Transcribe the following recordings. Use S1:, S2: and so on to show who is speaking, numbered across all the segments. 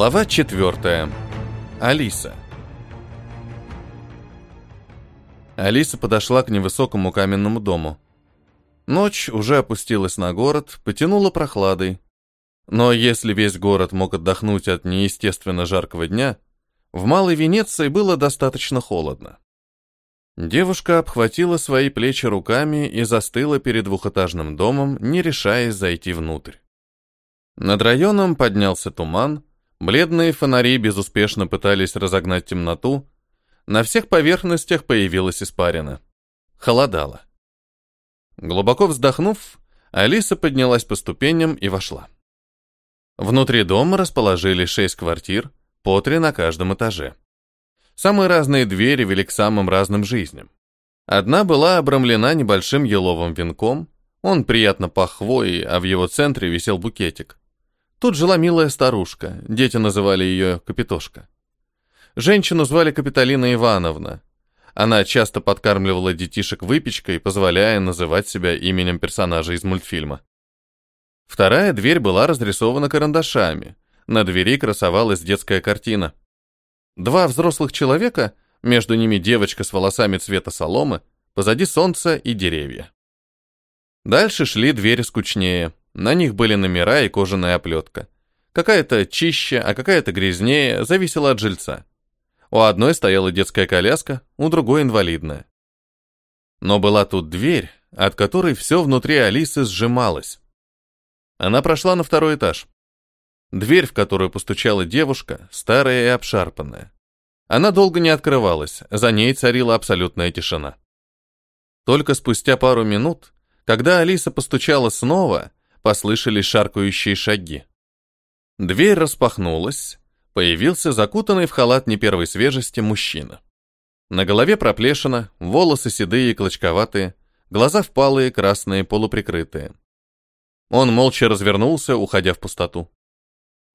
S1: Глава четвертая. Алиса. Алиса подошла к невысокому каменному дому. Ночь уже опустилась на город, потянула прохладой. Но если весь город мог отдохнуть от неестественно жаркого дня, в Малой Венеции было достаточно холодно. Девушка обхватила свои плечи руками и застыла перед двухэтажным домом, не решаясь зайти внутрь. Над районом поднялся туман, Бледные фонари безуспешно пытались разогнать темноту. На всех поверхностях появилась испарина. Холодало. Глубоко вздохнув, Алиса поднялась по ступеням и вошла. Внутри дома расположили шесть квартир, по три на каждом этаже. Самые разные двери вели к самым разным жизням. Одна была обрамлена небольшим еловым венком, он приятно пах хвоей, а в его центре висел букетик. Тут жила милая старушка, дети называли ее Капитошка. Женщину звали Капиталина Ивановна. Она часто подкармливала детишек выпечкой, позволяя называть себя именем персонажа из мультфильма. Вторая дверь была разрисована карандашами. На двери красовалась детская картина. Два взрослых человека, между ними девочка с волосами цвета соломы, позади солнца и деревья. Дальше шли двери скучнее. На них были номера и кожаная оплетка. Какая-то чище, а какая-то грязнее, зависело от жильца. У одной стояла детская коляска, у другой инвалидная. Но была тут дверь, от которой все внутри Алисы сжималось. Она прошла на второй этаж. Дверь, в которую постучала девушка, старая и обшарпанная. Она долго не открывалась, за ней царила абсолютная тишина. Только спустя пару минут, когда Алиса постучала снова, послышались шаркающие шаги. Дверь распахнулась, появился закутанный в халат не первой свежести мужчина. На голове проплешина, волосы седые и клочковатые, глаза впалые, красные, полуприкрытые. Он молча развернулся, уходя в пустоту.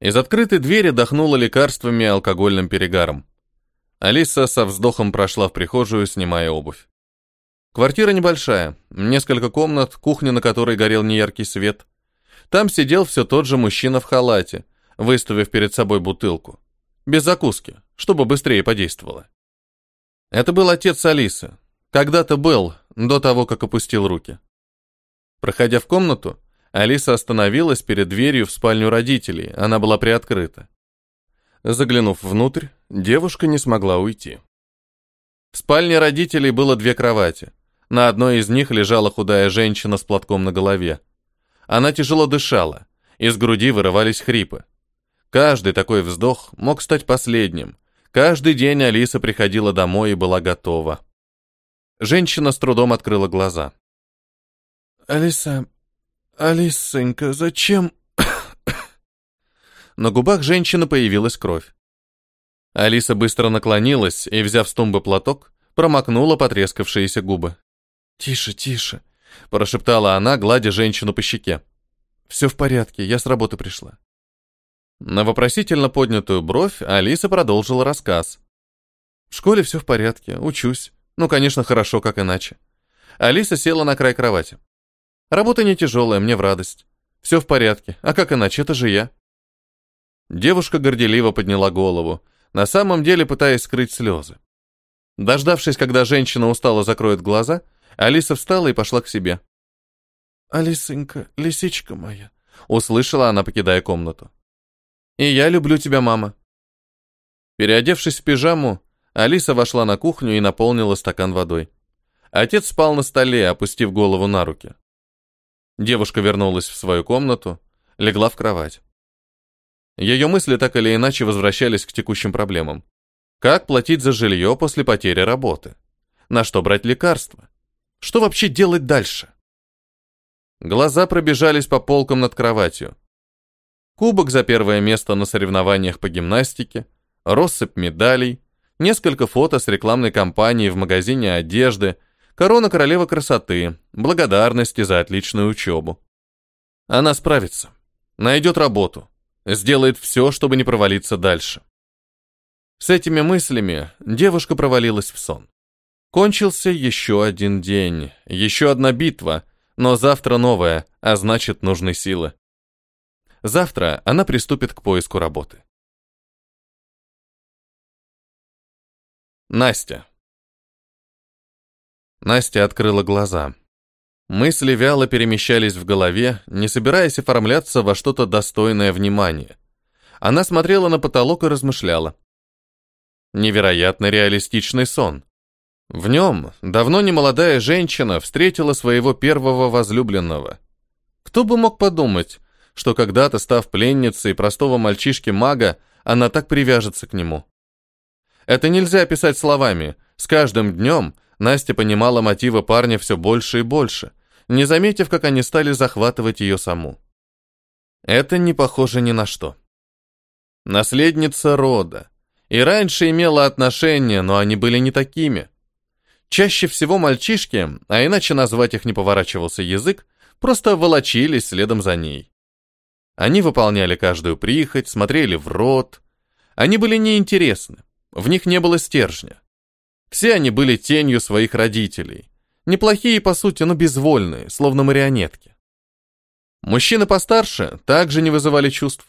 S1: Из открытой двери дохнуло лекарствами и алкогольным перегаром. Алиса со вздохом прошла в прихожую, снимая обувь. Квартира небольшая, несколько комнат, кухня, на которой горел неяркий свет, там сидел все тот же мужчина в халате, выставив перед собой бутылку. Без закуски, чтобы быстрее подействовало. Это был отец Алисы. Когда-то был, до того, как опустил руки. Проходя в комнату, Алиса остановилась перед дверью в спальню родителей, она была приоткрыта. Заглянув внутрь, девушка не смогла уйти. В спальне родителей было две кровати. На одной из них лежала худая женщина с платком на голове. Она тяжело дышала, из груди вырывались хрипы. Каждый такой вздох мог стать последним. Каждый день Алиса приходила домой и была готова. Женщина с трудом открыла глаза.
S2: «Алиса, Алисонька, зачем...»
S1: На губах женщины появилась кровь. Алиса быстро наклонилась и, взяв с тумбы платок, промокнула потрескавшиеся губы.
S2: «Тише, тише.
S1: Прошептала она, гладя женщину по щеке.
S2: «Все в порядке, я с работы пришла».
S1: На вопросительно поднятую бровь Алиса продолжила рассказ.
S2: «В школе все в порядке, учусь. Ну, конечно, хорошо, как иначе».
S1: Алиса села на край кровати. «Работа не тяжелая, мне в радость. Все в порядке, а как иначе, это же я». Девушка горделиво подняла голову, на самом деле пытаясь скрыть слезы. Дождавшись, когда женщина устало закроет глаза, Алиса встала и пошла к себе.
S2: «Алисонька, лисичка моя», —
S1: услышала она, покидая комнату. «И я люблю тебя, мама». Переодевшись в пижаму, Алиса вошла на кухню и наполнила стакан водой. Отец спал на столе, опустив голову на руки. Девушка вернулась в свою комнату, легла в кровать. Ее мысли так или иначе возвращались к текущим проблемам. Как платить за жилье после потери работы? На что брать лекарства? Что вообще делать дальше? Глаза пробежались по полкам над кроватью. Кубок за первое место на соревнованиях по гимнастике, россыпь медалей, несколько фото с рекламной кампанией в магазине одежды, корона королевы красоты, благодарности за отличную учебу. Она справится, найдет работу, сделает все, чтобы не провалиться дальше. С этими мыслями девушка провалилась в сон. Кончился еще один день, еще одна битва, но завтра новая, а значит, нужны силы. Завтра она приступит к поиску работы. Настя. Настя открыла глаза. Мысли вяло перемещались в голове, не собираясь оформляться во что-то достойное внимания. Она смотрела на потолок и размышляла. Невероятно реалистичный сон. В нем давно не молодая женщина встретила своего первого возлюбленного. Кто бы мог подумать, что когда-то, став пленницей простого мальчишки-мага, она так привяжется к нему. Это нельзя описать словами. С каждым днем Настя понимала мотивы парня все больше и больше, не заметив, как они стали захватывать ее саму. Это не похоже ни на что. Наследница рода. И раньше имела отношения, но они были не такими. Чаще всего мальчишки, а иначе назвать их не поворачивался язык, просто волочились следом за ней. Они выполняли каждую прихоть, смотрели в рот. Они были неинтересны, в них не было стержня. Все они были тенью своих родителей. Неплохие, по сути, но безвольные, словно марионетки. Мужчины постарше также не вызывали чувств.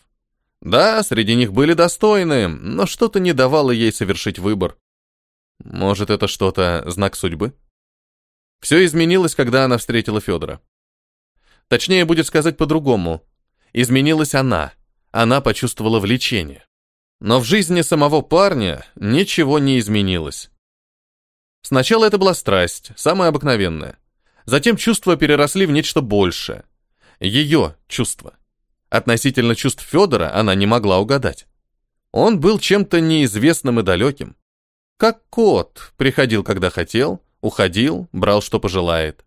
S1: Да, среди них были достойные, но что-то не давало ей совершить выбор. Может, это что-то знак судьбы? Все изменилось, когда она встретила Федора. Точнее, будет сказать по-другому. Изменилась она. Она почувствовала влечение. Но в жизни самого парня ничего не изменилось. Сначала это была страсть, самая обыкновенная. Затем чувства переросли в нечто большее. Ее чувства. Относительно чувств Федора она не могла угадать. Он был чем-то неизвестным и далеким. Как кот, приходил, когда хотел, уходил, брал, что пожелает.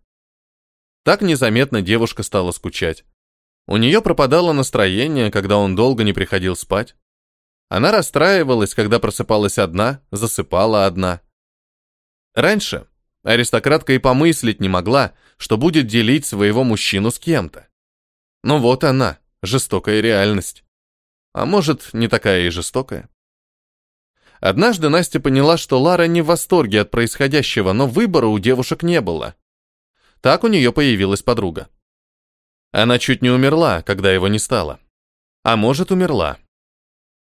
S1: Так незаметно девушка стала скучать. У нее пропадало настроение, когда он долго не приходил спать. Она расстраивалась, когда просыпалась одна, засыпала одна. Раньше аристократка и помыслить не могла, что будет делить своего мужчину с кем-то. Но вот она, жестокая реальность. А может, не такая и жестокая. Однажды Настя поняла, что Лара не в восторге от происходящего, но выбора у девушек не было. Так у нее появилась подруга. Она чуть не умерла, когда его не стало. А может, умерла.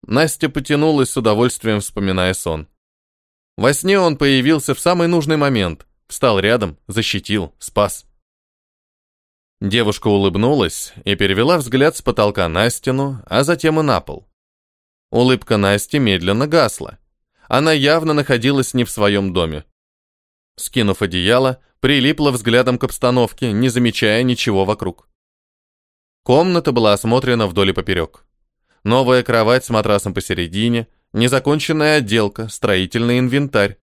S1: Настя потянулась с удовольствием, вспоминая сон. Во сне он появился в самый нужный момент, встал рядом, защитил, спас. Девушка улыбнулась и перевела взгляд с потолка на стену, а затем и на пол. Улыбка Насти медленно гасла. Она явно находилась не в своем доме. Скинув одеяло, прилипла взглядом к обстановке, не замечая ничего вокруг. Комната была осмотрена вдоль и поперек. Новая кровать с матрасом посередине, незаконченная отделка, строительный инвентарь.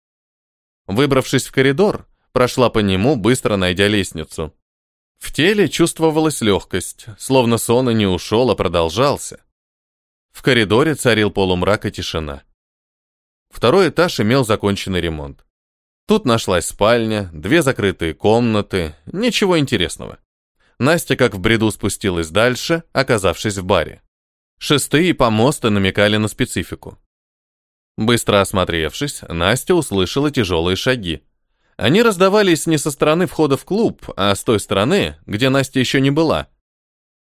S1: Выбравшись в коридор, прошла по нему, быстро найдя лестницу. В теле чувствовалась легкость, словно сон и не ушел, а продолжался. В коридоре царил полумрак и тишина. Второй этаж имел законченный ремонт. Тут нашлась спальня, две закрытые комнаты, ничего интересного. Настя как в бреду спустилась дальше, оказавшись в баре. Шестые помосты намекали на специфику. Быстро осмотревшись, Настя услышала тяжелые шаги. Они раздавались не со стороны входа в клуб, а с той стороны, где Настя еще не была.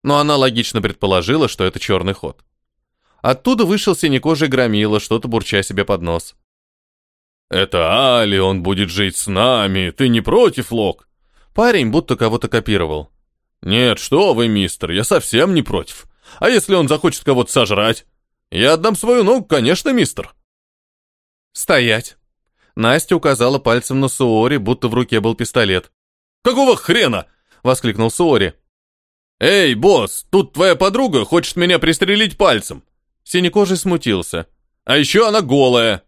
S1: Но она логично предположила, что это черный ход. Оттуда вышел синекожий громила, что-то бурча себе под нос.
S3: «Это Али, он будет жить с нами, ты не против, Лок?»
S1: Парень будто кого-то копировал.
S3: «Нет, что вы, мистер, я совсем не против. А если он захочет кого-то сожрать? Я отдам свою ногу, конечно, мистер».
S1: «Стоять!» Настя указала пальцем на Суори, будто в руке был пистолет.
S3: «Какого хрена?» — воскликнул Суори. «Эй, босс, тут твоя подруга хочет меня пристрелить пальцем!»
S1: Синекожий смутился.
S3: «А еще она голая!»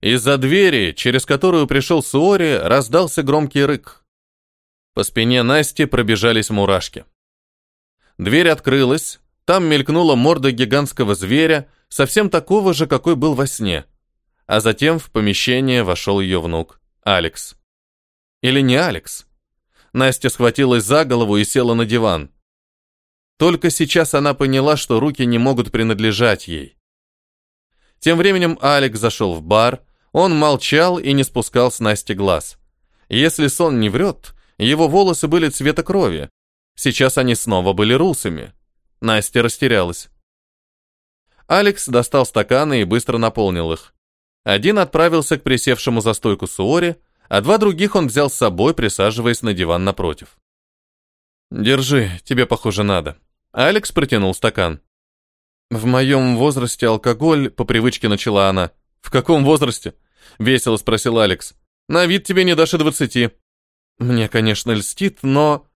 S1: Из-за двери, через которую пришел Суори, раздался громкий рык. По спине Насти пробежались мурашки. Дверь открылась, там мелькнула морда гигантского зверя, совсем такого же, какой был во сне. А затем в помещение вошел ее внук, Алекс. Или не Алекс? Настя схватилась за голову и села на диван. Только сейчас она поняла, что руки не могут принадлежать ей. Тем временем Алекс зашел в бар, он молчал и не спускал с Насти глаз. Если сон не врет, его волосы были цвета крови. Сейчас они снова были русыми. Настя растерялась. Алекс достал стаканы и быстро наполнил их. Один отправился к присевшему за стойку Суори, а два других он взял с собой, присаживаясь на диван напротив. «Держи, тебе, похоже, надо». Алекс протянул стакан. «В моем возрасте алкоголь», — по привычке начала она. «В каком возрасте?» — весело спросил Алекс. «На вид тебе не дашь и двадцати». «Мне, конечно, льстит, но...»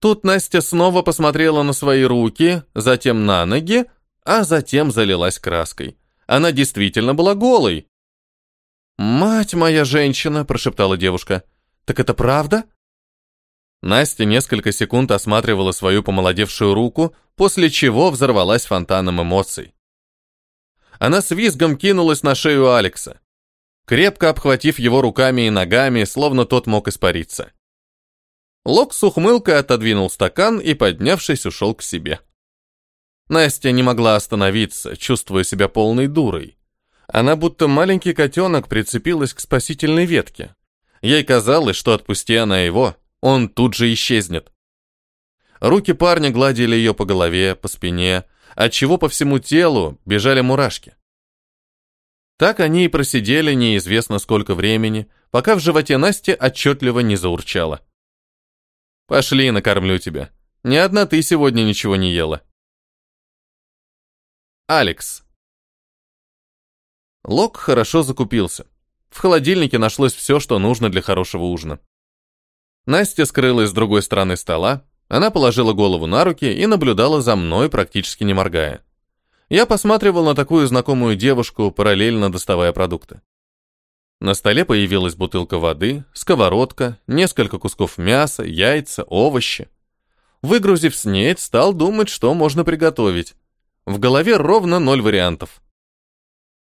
S1: Тут Настя снова посмотрела на свои руки, затем на ноги, а затем залилась краской. Она действительно была голой. «Мать моя женщина!» – прошептала девушка. «Так это правда?» Настя несколько секунд осматривала свою помолодевшую руку, после чего взорвалась фонтаном эмоций. Она с визгом кинулась на шею Алекса, крепко обхватив его руками и ногами, словно тот мог испариться. Лок с ухмылкой отодвинул стакан и, поднявшись, ушел к себе. Настя не могла остановиться, чувствуя себя полной дурой. Она будто маленький котенок прицепилась к спасительной ветке. Ей казалось, что отпусти она его, он тут же исчезнет. Руки парня гладили ее по голове, по спине, отчего по всему телу бежали мурашки. Так они и просидели неизвестно сколько времени, пока в животе Насти отчетливо не заурчало. «Пошли, накормлю тебя. Ни одна ты сегодня ничего не ела». Алекс. Лок хорошо закупился. В холодильнике нашлось все, что нужно для хорошего ужина. Настя скрылась с другой стороны стола, она положила голову на руки и наблюдала за мной, практически не моргая. Я посматривал на такую знакомую девушку, параллельно доставая продукты. На столе появилась бутылка воды, сковородка, несколько кусков мяса, яйца, овощи. Выгрузив снеть, стал думать, что можно приготовить. В голове ровно ноль вариантов.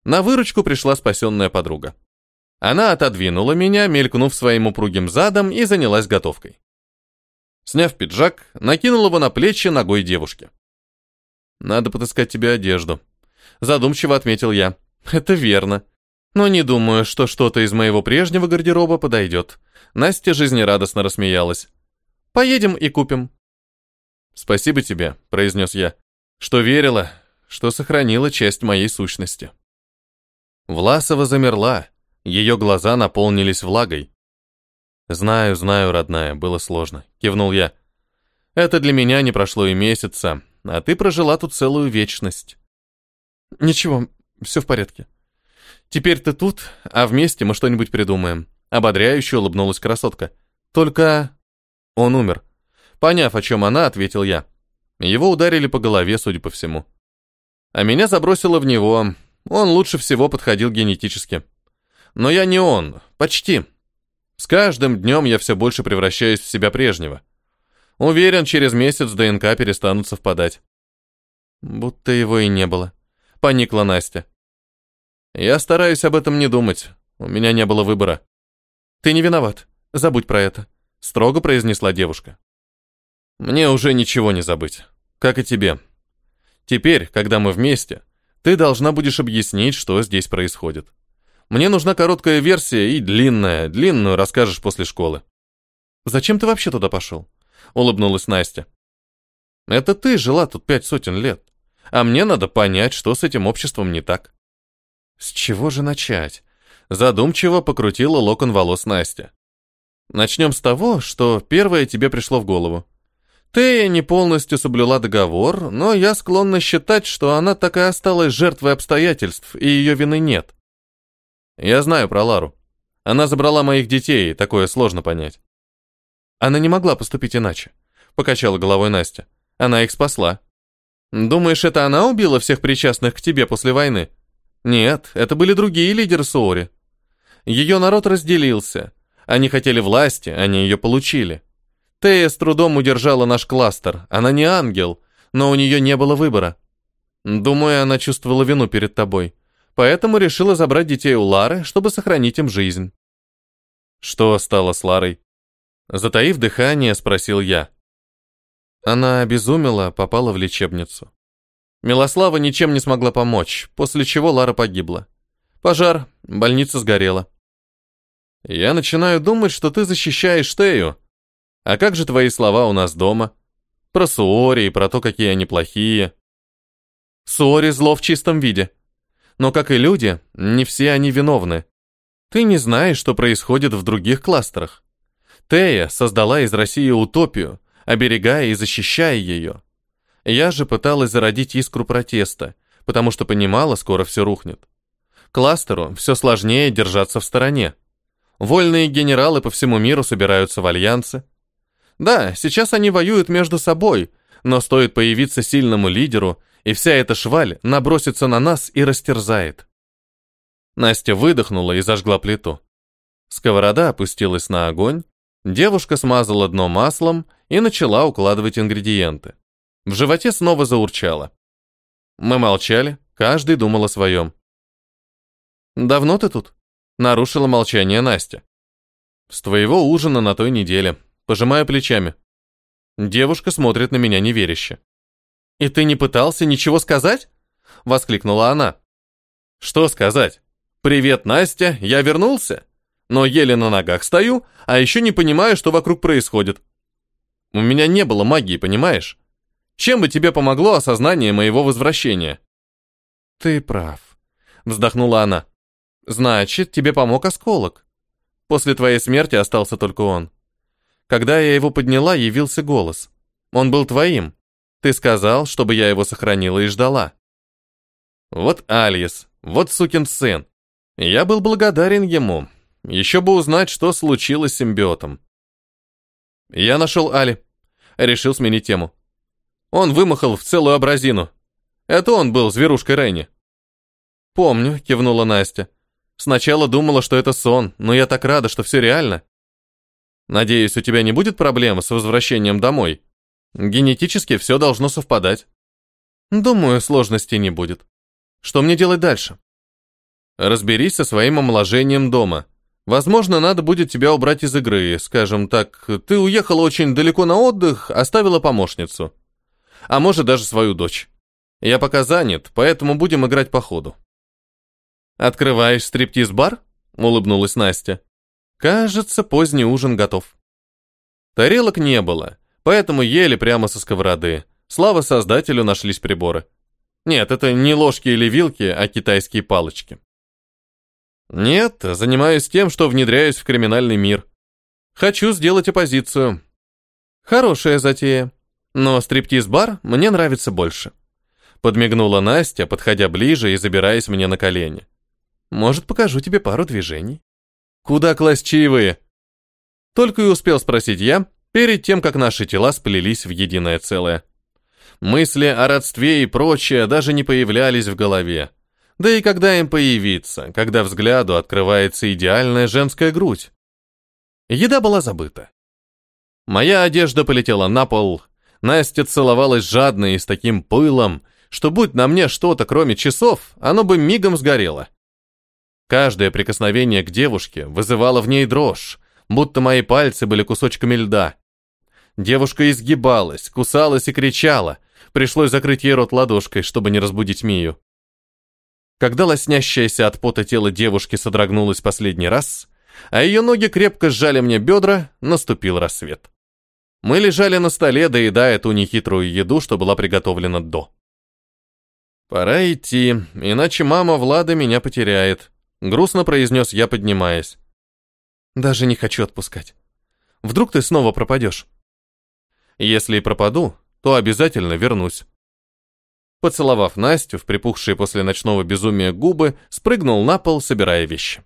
S1: На выручку пришла спасенная подруга. Она отодвинула меня, мелькнув своим упругим задом, и занялась готовкой. Сняв пиджак, накинул его на плечи ногой девушки. «Надо подыскать тебе одежду», — задумчиво отметил я. «Это верно. Но не думаю, что что-то из моего прежнего гардероба подойдет». Настя жизнерадостно рассмеялась. «Поедем и купим». «Спасибо тебе», — произнес я, — «что верила, что сохранила часть моей сущности». Власова замерла, ее глаза наполнились влагой. «Знаю, знаю, родная, было сложно», — кивнул я. «Это для меня не прошло и месяца, а ты прожила тут целую вечность». «Ничего, все в порядке. Теперь ты тут, а вместе мы что-нибудь придумаем», — ободряюще улыбнулась красотка. «Только...» Он умер. Поняв, о чем она, ответил я. Его ударили по голове, судя по всему. А меня забросило в него, он лучше всего подходил генетически. Но я не он, почти. С каждым днем я все больше превращаюсь в себя прежнего. Уверен, через месяц ДНК перестанут совпадать. Будто его и не было. Поникла Настя. Я стараюсь об этом не думать. У меня не было выбора. Ты не виноват. Забудь про это. Строго произнесла девушка. Мне уже ничего не забыть. Как и тебе. Теперь, когда мы вместе, ты должна будешь объяснить, что здесь происходит. Мне нужна короткая версия и длинная, длинную расскажешь после школы. Зачем ты вообще туда пошел? Улыбнулась Настя. Это ты жила тут пять сотен лет, а мне надо понять, что с этим обществом не так. С чего же начать? Задумчиво покрутила локон волос Настя. Начнем с того, что первое тебе пришло в голову. Тея не полностью соблюла договор, но я склонна считать, что она так и осталась жертвой обстоятельств, и ее вины нет. Я знаю про Лару. Она забрала моих детей, такое сложно понять. Она не могла поступить иначе, покачала головой Настя. Она их спасла. Думаешь, это она убила всех причастных к тебе после войны? Нет, это были другие лидеры Суори. Ее народ разделился. Они хотели власти, они ее получили. Тея с трудом удержала наш кластер. Она не ангел, но у нее не было выбора. Думаю, она чувствовала вину перед тобой. Поэтому решила забрать детей у Лары, чтобы сохранить им жизнь. Что стало с Ларой? Затаив дыхание, спросил я. Она обезумела, попала в лечебницу. Милослава ничем не смогла помочь, после чего Лара погибла. Пожар, больница сгорела. Я начинаю думать, что ты защищаешь Тею, а как же твои слова у нас дома? Про Суори и про то, какие они плохие. Суори зло в чистом виде. Но, как и люди, не все они виновны. Ты не знаешь, что происходит в других кластерах. Тея создала из России утопию, оберегая и защищая ее. Я же пыталась зародить искру протеста, потому что понимала, скоро все рухнет. Кластеру все сложнее держаться в стороне. Вольные генералы по всему миру собираются в альянсы. Да, сейчас они воюют между собой, но стоит появиться сильному лидеру, и вся эта шваль набросится на нас и растерзает. Настя выдохнула и зажгла плиту. Сковорода опустилась на огонь, девушка смазала дно маслом и начала укладывать ингредиенты. В животе снова заурчало. Мы молчали, каждый думал о своем. «Давно ты тут?» — нарушила молчание Настя. «С твоего ужина на той неделе. Пожимаю плечами». Девушка смотрит на меня неверяще. «И ты не пытался ничего сказать?» — воскликнула она. «Что сказать? Привет, Настя, я вернулся, но еле на ногах стою, а еще не понимаю, что вокруг происходит. У меня не было магии, понимаешь? Чем бы тебе помогло осознание моего возвращения?» «Ты прав», — вздохнула она. «Значит, тебе помог осколок. После твоей смерти остался только он. Когда я его подняла, явился голос. Он был твоим. Ты сказал, чтобы я его сохранила и ждала. Вот Альес, вот сукин сын. Я был благодарен ему. Еще бы узнать, что случилось с симбиотом. Я нашел Али. Решил сменить тему. Он вымахал в целую абразину. Это он был зверушкой Рейни. Помню, кивнула Настя. Сначала думала, что это сон, но я так рада, что все реально. Надеюсь, у тебя не будет проблем с возвращением домой. Генетически все должно совпадать. Думаю, сложностей не будет. Что мне делать дальше? Разберись со своим омоложением дома. Возможно, надо будет тебя убрать из игры, скажем так. Ты уехала очень далеко на отдых, оставила помощницу. А может, даже свою дочь. Я пока занят, поэтому будем играть по ходу. Открываешь стриптиз-бар? Улыбнулась Настя. Кажется, поздний ужин готов. Тарелок не было, поэтому ели прямо со сковороды. Слава создателю, нашлись приборы. Нет, это не ложки или вилки, а китайские палочки. Нет, занимаюсь тем, что внедряюсь в криминальный мир. Хочу сделать оппозицию. Хорошая затея. Но стриптиз-бар мне нравится больше. Подмигнула Настя, подходя ближе и забираясь мне на колени. Может, покажу тебе пару движений. Куда класть чаевые? Только и успел спросить я, перед тем, как наши тела сплелись в единое целое. Мысли о родстве и прочее даже не появлялись в голове. Да и когда им появиться, когда взгляду открывается идеальная женская грудь? Еда была забыта. Моя одежда полетела на пол. Настя целовалась жадно и с таким пылом, что будь на мне что-то кроме часов, оно бы мигом сгорело. Каждое прикосновение к девушке вызывало в ней дрожь, будто мои пальцы были кусочками льда. Девушка изгибалась, кусалась и кричала. Пришлось закрыть ей рот ладошкой, чтобы не разбудить Мию. Когда лоснящееся от пота тело девушки содрогнулось последний раз, а ее ноги крепко сжали мне бедра, наступил рассвет. Мы лежали на столе, доедая ту нехитрую еду, что была приготовлена до. «Пора идти, иначе мама Влада меня потеряет», Грустно произнес я, поднимаясь. Даже не хочу отпускать. Вдруг ты снова пропадешь? Если и пропаду, то обязательно вернусь. Поцеловав Настю в припухшие после ночного безумия губы, спрыгнул на пол, собирая вещи.